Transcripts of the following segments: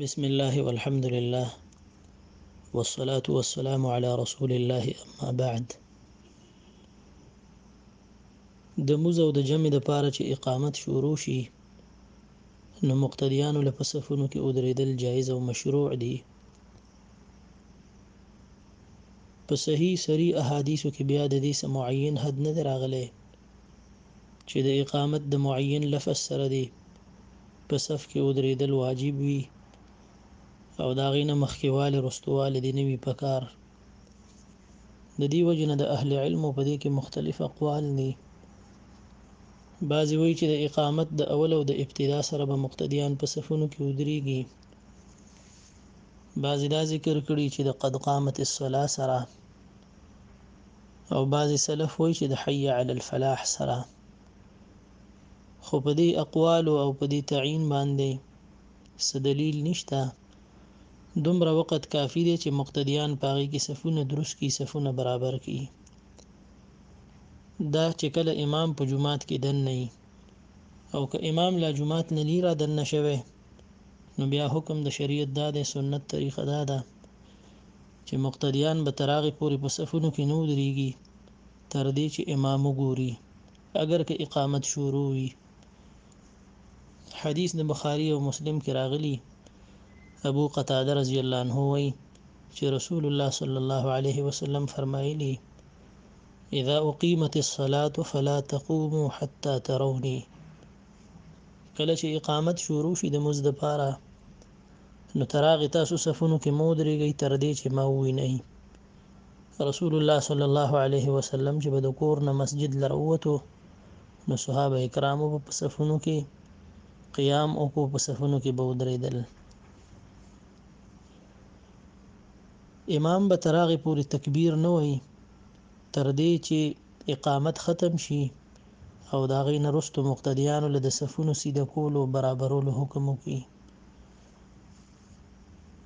بسم الله والحمد لله والصلاة والسلام على رسول الله أما بعد د موز او د جمع د پاره چې اقامت شروع شي نو مقتدیانو له صفونو کې ودرېدل جایز او مشروع دي په صحیح سری احادیثو کې بیا د دې سمعین حد نه راغلی چې د اقامت د معین لفظ سره دې په صف کې ودرېدل واجب وي او د هغې نه مخکې والې رستوالې دې نه وي په کار د دې وجې نه د اهل علمو په دې کې مختلف اقوال دي بعضې وایي چې د اقامت د اول او د ابتدا سره به مقتدیان په صفونو کې ودرېږي بعضې دا ذکر کړي چې د قد قامت الصلاة سره او بعضې سلف وایي چې د حي علی الفلاح سره خو په دې اقوالو او په دې تعین باندې څه دلیل نشته دومره وخت کافی دی چې مقتدیان په هغې کې صفونه درست کړي صفونه برابر کړي دا چې کله امام په جماعت کې دننه وي او که امام لا جماعت نه لي را دننه شوی نو بیا حکم د شریعت دا دی سنت طریقه دا ده چې مقتدیان به تر هغې پورې په صفونو کې نه ودرېږي تر دې چې امام وګوري اګر که اقامت شروع وي حدیث د بخاری او مسلم کې راغلی ابو قتاده رضی الله عنه وایي چې رسول الله صلی الله علیه وسلم فرمایلی اذا اقيمت الصلاه فلا تقوموا حتى تروني کله چې اقامت شروع شي د مزد لپاره نو تر هغې تاسو صفونو کې مه ودرېږئ تر دې چې ما ووینئ. رسول الله صلی الله علیه وسلم چې به د کور نه مسجد له راووتو نو صحابه کرامو به په صفونو کې قیام وکړو، په صفونو کې به ودرېدل. امام به تر هغې پورې تکبیر نه وایي تر دې چې اقامت ختم شي او د هغې نه وروسته مقتدیانو له د صفونو سیده کولو برابرولو حکم وکړي.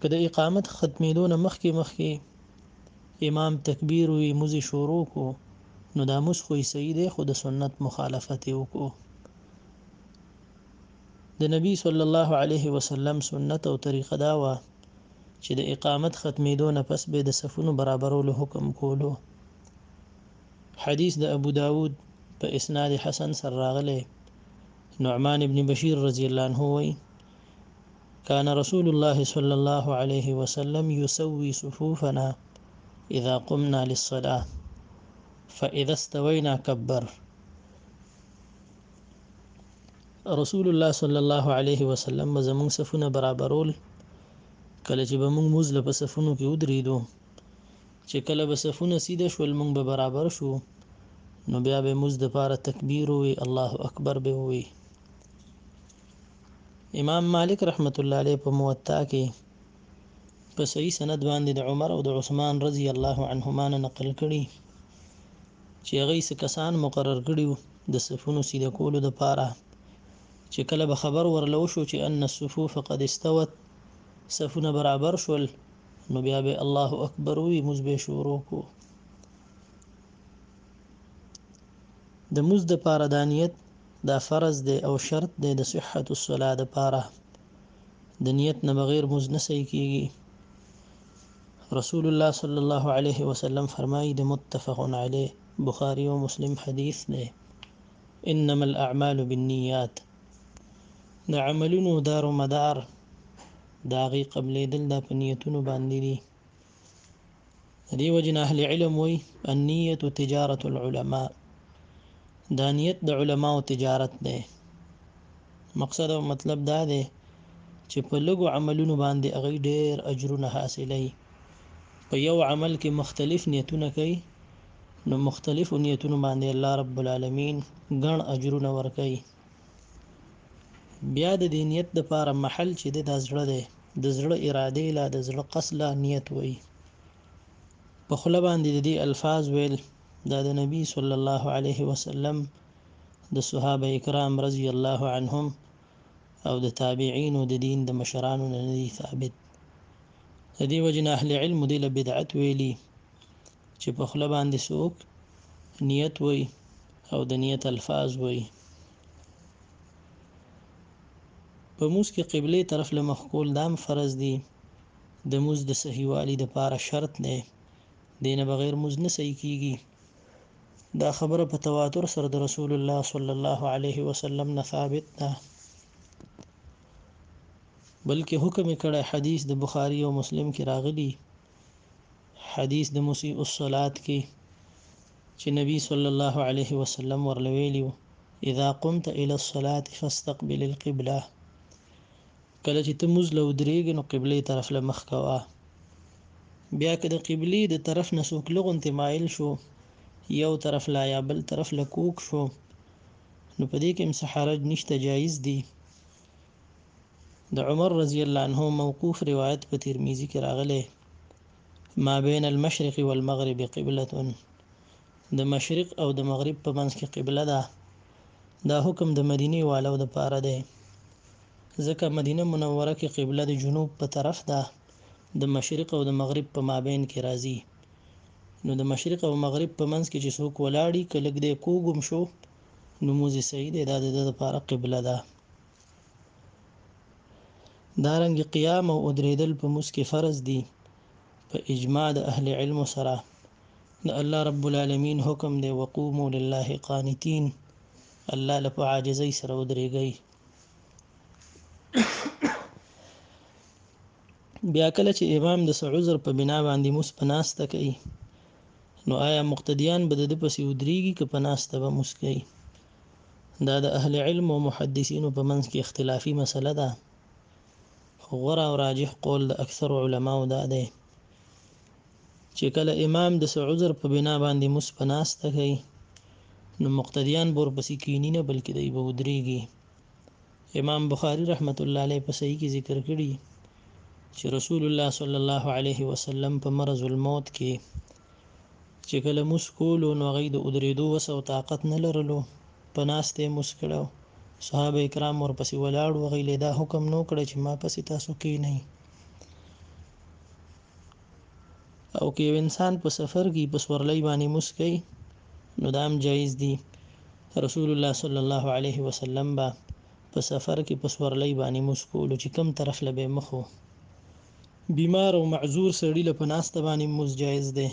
که د اقامت ختمېدو نه مخکې مخکې امام تکبیر وی موزي شروع کو نو دا موس خو صحیح دی خو د سنت مخالفت وکړو د نبی صلی الله علیه وسلم سنت او طریقه دا و چې د اقامت ختمېدو نه پس به د صفونو برابرولو حکم کولو حدیث د ابو داود په اسناد حسن سره راغلی نعمان ابن بشیر رضی الله عنه وایي كان رسول الله صلى الله عليه وسلم يسوي صفوفنا إذا قمنا للصلاة فإذا استوينا كبر رسول الله صلى الله عليه وسلم زمون صفونه برابرول کله چې به موږ موز له صفونو کې ودرېدو چې کله به صفونه سیده شول مونږ به برابر شو نو بیا به موږ د پاره تکبیر وي الله اکبر به وي امام مالک رحمت الله علیه په موطا کې په صحیح سند باندې د عمر او د عثمان رضی الله عنهما نه نقل کړي چې هغه یې کسان مقرر کړي د صفونو سیده کولو د پاره چې کله به خبر ورلو شو چې ان الصفوف قد استوت صفونه برابر شول نو بیا به الله اکبر وی موږ به شروع کو د موږ د پاره د نیت دا فرض دی او شرط دی د صحت الصلاه د پاره د نیت نه بغیر موږ نه صحیح کیږي رسول الله صلی الله علیه وسلم فرمایي د متفق علیه بخاری او مسلم حدیث دی انما الاعمال بالنیات د عملونو دار و مدار د هغې قبلېدل دا په نیتونو باندې دي. د دې وجې نه اهل علم وایي النیت تجارت العلماء دا نیت د علماو تجارت دی مقصد او مطلب دا دی چې په لږو عملونو باندې هغه ډېر اجرونه حاصلوي په یو عمل کې مختلف نیتونه کوي نو مختلفو نیتونو باندې الله رب العالمین ګڼ اجرونه ورکوي بیا د دې نیت د پاره محل چې د زړه دی د زړه اراده لا د زړه قصد لا نیت وای په خله باندې د دې الفاظ ویل دا د نبی صلی الله علیه وسلم د صحابه کرام رضی الله عنهم او د تابعین او د دین د مشرانو نه دی ثابت د دې وجنه اهل علم د بدعت ویلي چې په خوله باندې څوک نیت وي او د نیت الفاظ وي په موس کې قبله طرف له مخ کول دام فرض دي د موس د صحیح والی د پاره شرط نه دینه بغیر موس نه صحیح کیږي دا خبره په تواتر سره د رسول الله صلی الله علیه وسلم نه ثابت ده بلکې حکم کړه حدیث د بخاری او مسلم کې راغلی حديث د مسيء الصلاة کي چي نبي صلی الله عليه وسلم ورله ويلي وو، اذا قمت الى الصلاة فاستقبل القبلة، کله چي ته مونځ له ودريږې نو قبلې طرف له مخ کوه، بيا که د قبلي د طرف نه څوک له غونتې مائل شو، يو طرف له يا بل طرف له کوږ شو، نو په دې کي هم څه حرج نشته جائز دي. د عمر رضی الله عنه موقوف روایت په ترمذی کې راغلی ما بین المشرق والمغرب قبله د مشرق او د مغرب په منځ کې قبله ده دا حکم د مدینه والو د پاره دی ځکه مدینه منوره کې قبله د جنوب په طرف ده د مشرق او د مغرب په مابین کې راځي نو د مشرق او مغرب په منځ کې چې څوک ولاړی کلک دی کوګم شو نو موزي صحیح دی دا د لپاره قبله ده دارنګ قیام او ادریدل په موس کې فرض دي په اجماع د اهل علم سره د الله رب العالمین حکم دی وقومو لله قانتین الله له عاجزۍ سره ودرېږي بیا کله چې امام د عذر په بنا باندې موس پناسته کوي نو آیا مقتدیان به د پسې ودرېږي که پناسته به موس کوي دا د اهل علم او محدثینو په منځ کې اختلافي مسله ده خو غوره او راجح قول د اکثر علماو دا دی چې کله امام د څه عذر په بنا باندې موس په ناسته کوي نو مقتدیان بور پسې کینی نه بلکې دی به ودرېږي امام بخاری رحمت الله علیه په صحیح کې ذکر کړی چې رسول الله صلی الله علیه وسلم په مرض الموت کې چې کله لمونځ کولو نو هغوی د ودرېدو وس او طاقت نه لرلو، په ناسته یې لمونځ کړی و، صحابه کرام ورپسې ولاړ وو، هغوی له یې دا حکم نه و کړی چې ما پسې تاسو کېنئ. او که یو انسان په سفر کې په سورلۍ باندې لمونځ کوي نو دا هم جایز دي، رسول الله صلی الله علیه وسلم به په سفر کې په سورلۍ باندې لمونځ کولو چې کوم طرف له به یې مخ و. بیمار او معذور سړی له په ناسته باندې مونځ جایز دی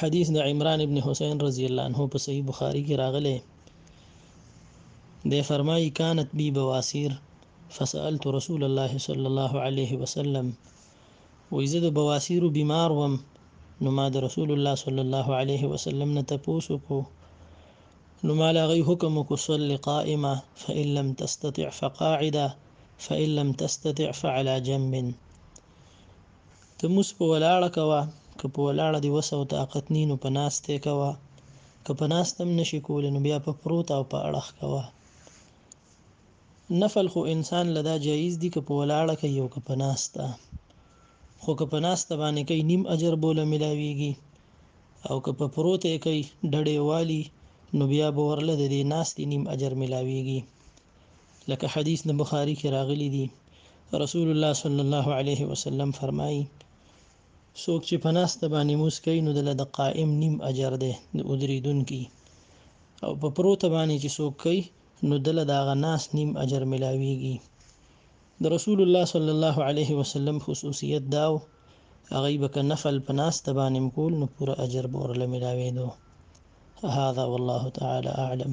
حدیث د عمران ابن حسین رضی الله عنه په صحیح بخاری کې راغلی دی فرمایي كانت بي بواسير فسألت رسول الله صلی الله علیه وسلم وې زه د بواسیرو بیمار وم نو ما د رسول الله صلی الله علیه وسلم نه تپوس وکړو نو ما لا غي حکم کو صلی قائمه فإن لم تستطع فقاعده فإن لم تستطع فعلى جنب ته موس په ولاړه کوه که په ولاړه دی وسه او طاقت نینو په ناسته کوه که په ناستم نشي کول نو بیا په پروت او په اړخ کوه نفل خو انسان لدا جایز دي که په ولاړه کوي او که په ناسته خو که په ناسته باندې کوي نیم اجر بوله ملاويږي او که په پروت کوي ډډې والی نو بیا به ورله د دې ناستې نیم اجر ملاويږي لکه حدیث د بخاری کې راغلی دی رسول الله صلی الله علیه وسلم فرمایي څوک چې پناسته باندې موس کوي نو دله د قائم نیم اجر ده د ادریدونکي او په پروت باندې چې څوک کوي نو دله دا غناس نیم اجر ملاويږي د رسول الله صلی الله علیه وسلم خصوصیت دا و، هغوی به که نفل په ناسته باندې هم کول نو پوره اجر به ورله ملاوېدو. هذا والله تعالی اعلم.